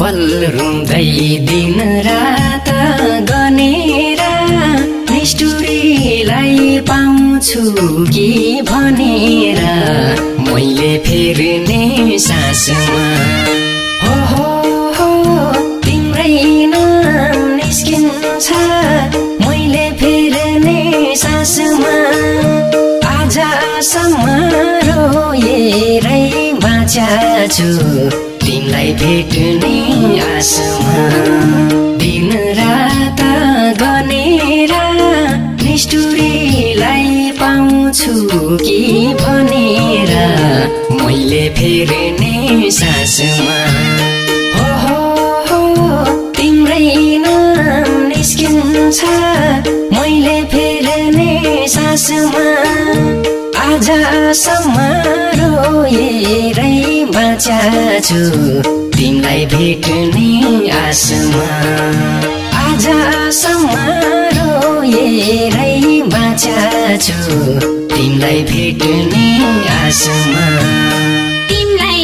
पल रुँदै दिन रात गनेर निष्ठुरीलाई पाउँछु कि भनेर मैले फेर्ने सासमा। हो हो हो तिम्रै नाम निस्किन्छ मैले फेर्ने सासमा। आजसम्म रोएरै बाँच्या छु तिमीलाई भेट्ने आसमा दिन रात गनेर निष्ठुरीलाई पाउँछु कि भनेर। मैले फेर्ने सासमा। हो हो तिम्रै नाम निस्किन्छ। मैले फेर्ने सासमा। आजसम्म रोएरै बाँच्या छु तिमीलाई भेट्ने आसमा आजसम्म रोएरै बाँच्या छु। तिमीलाई भेट्ने आसमा तिमीलाई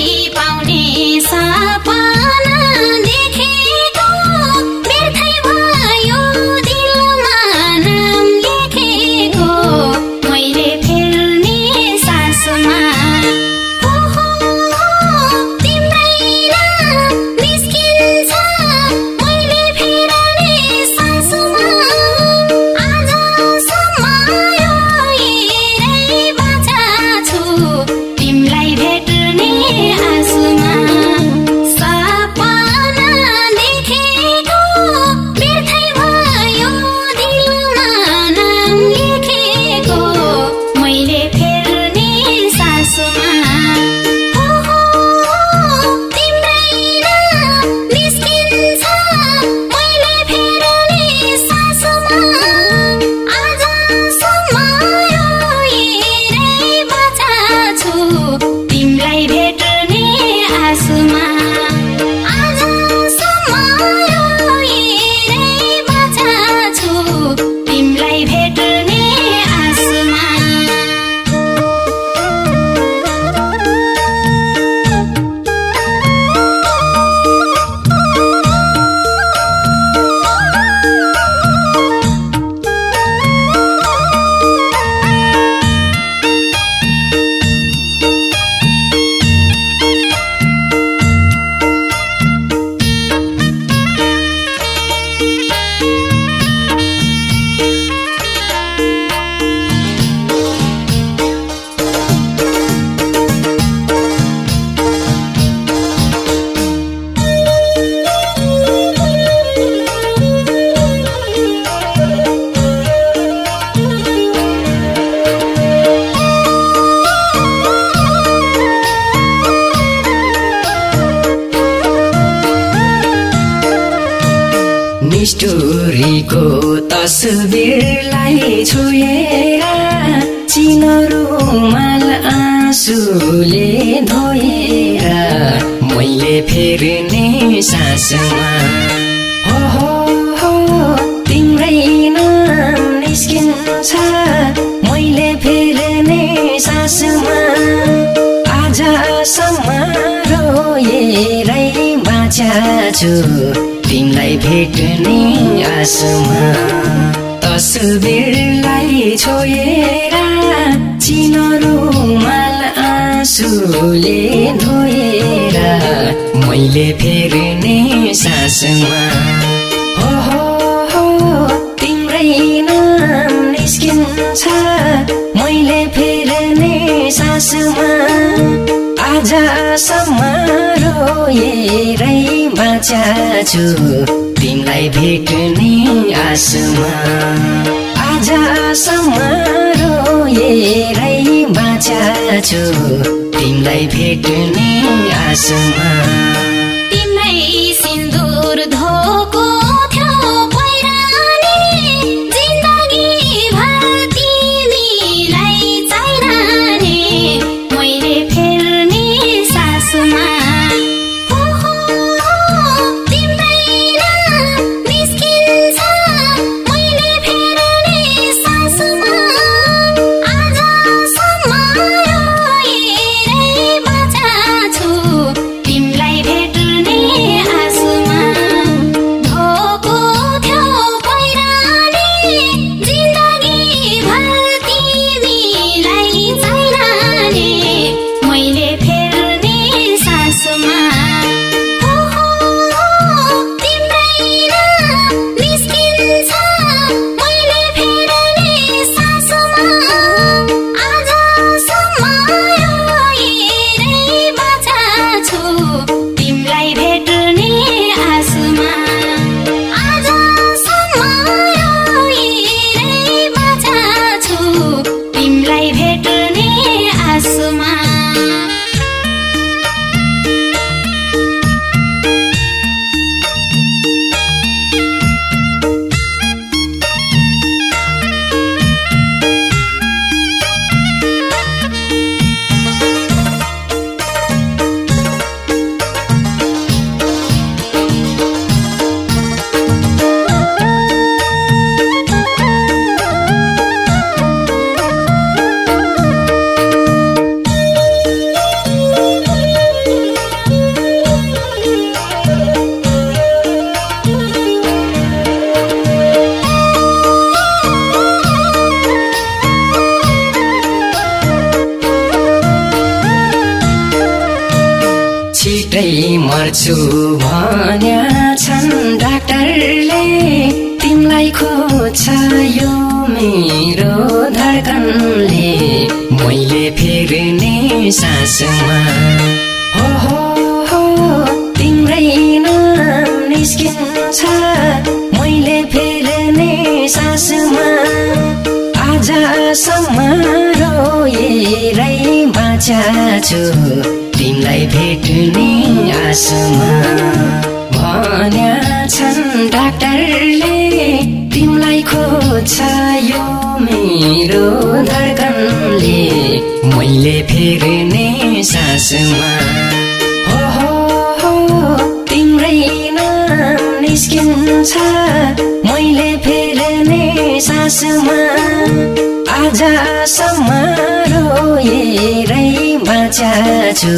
निष्ठुरीको तस्बिरलाई छुएर चिन आँसुले धोएर मैले फेर्ने सासमा हो हो हो तिम्रै नाम निस्किन्छ। मैले फेर्ने सासमा आजसम्म रोएरै बाँच्या छु तिमीलाई भेट्ने आसमा। तस्बिरलाई छोएर चिन रुमाल आँसुले धोएर मैले फेर्ने सासमा। हो हो हो तिम्रै नाम निस्किन्छ मैले फेर्ने सासमा। आजसम्म रोएरै बाँच्या छु। तिमीलाई भेट्ने आसमा आजसम्म रोएरै बाँच्या छु। तिमीलाई भेट्ने आसमा मर्छु भन्या छन् डाक्टरले। तिमीलाई खोज्छ यो मेरो धडकनले। मैले फेर्ने सासमा। हो हो हो तिम्रै नाम निस्किन्छ। मैले फेर्ने सासमा। आजसम्म रोएरै बाँचाछु। तिमीलाई भेट्ने आसमा भन्या छन् डाक्टरले। तिमीलाई खोज्छ यो मेरो धडकनले। मैले फेर्ने सासमा। हो हो हो तिम्रै नाम निस्किन्छ। मैले फेर्ने सासमा। आजसम्म रोएरै बाँचाछु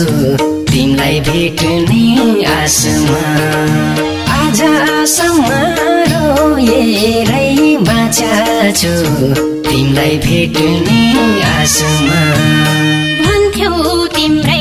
तिमीलाई भेट्ने आसमा आजसम्म रोएरै बाँचाछु तिमीलाई भेट्ने आसमा भन्थ्यौ तिम्रै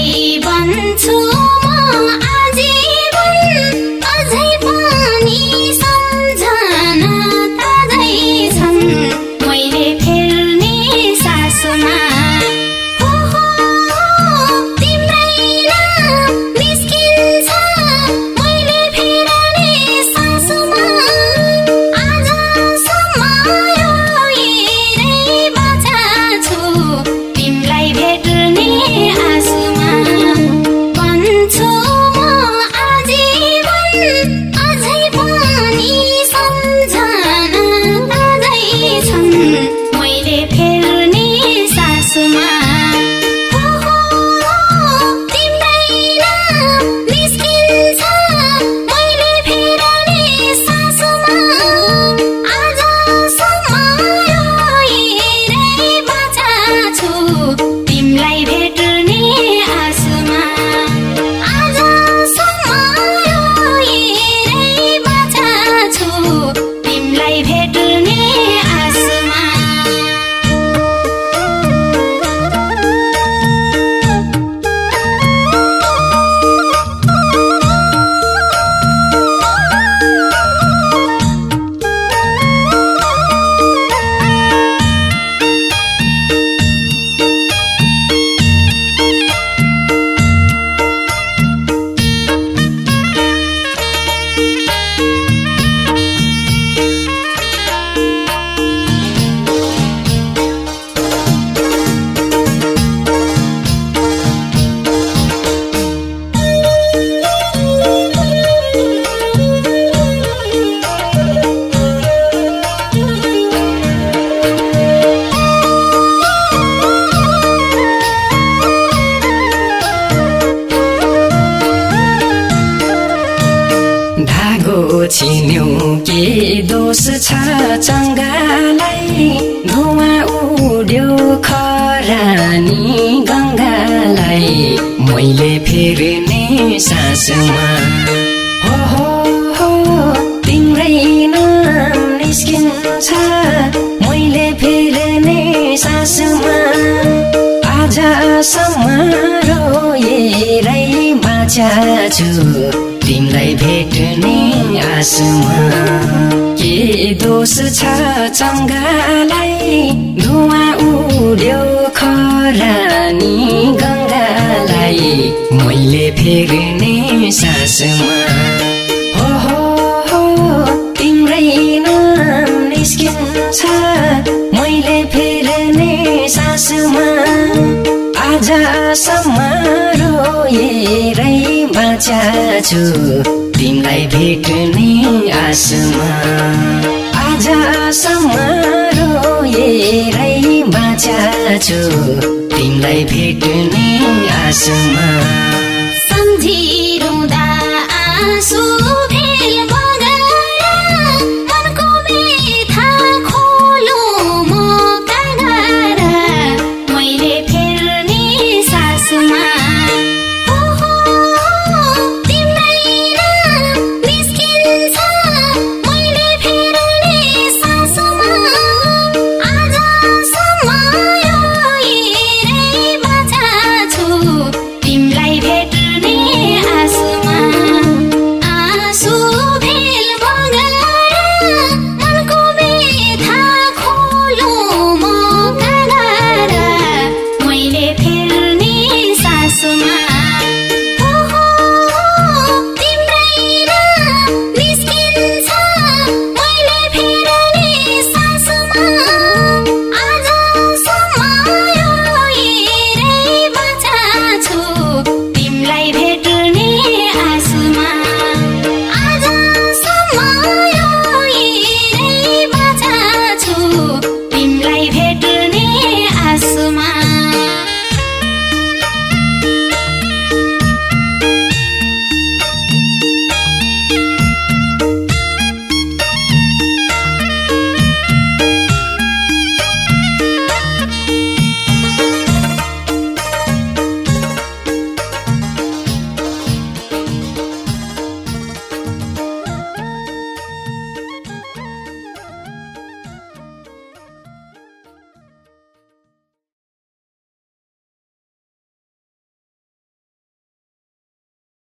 छिन्यौ के दोष छ चङ्गालाई धुवा उड्यो खरानी गङ्गालाई। मैले फेर्ने सासमा। हो हो हो तिम्रै नाम निस्किन्छ। मैले फेर्ने सासमा। आजसम्म रोएरै बाँचाछु। तिमीलाई भेट्ने आसमा के दोष छ चङ्गालाई? धुवा उड्यो खरानी गङ्गालाई। मैले फेर्ने सासमा। हो हो तिम्रै नाम निस्किन्छ। बाँचाछु तिमीलाई भेट्ने आसमा आजसम्म रोएरै बाँचाछु तिमीलाई भेट्ने आसमा सम्झिरुँदा